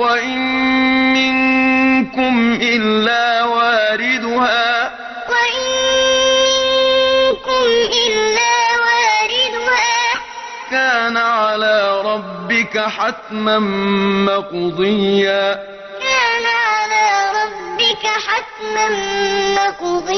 وَإِن مِّنكُمْ إِلَّا وَارِدُهَا ۚ وَإِن مِّنكُمْ إِلَّا وَارِدُهَا ۚ كَانَ عَلَىٰ رَبِّكَ حَتْمًا مَّقْضِيًّا كَانَ عَلَىٰ رَبِّكَ حَتْمًا مَّقْضِيًّا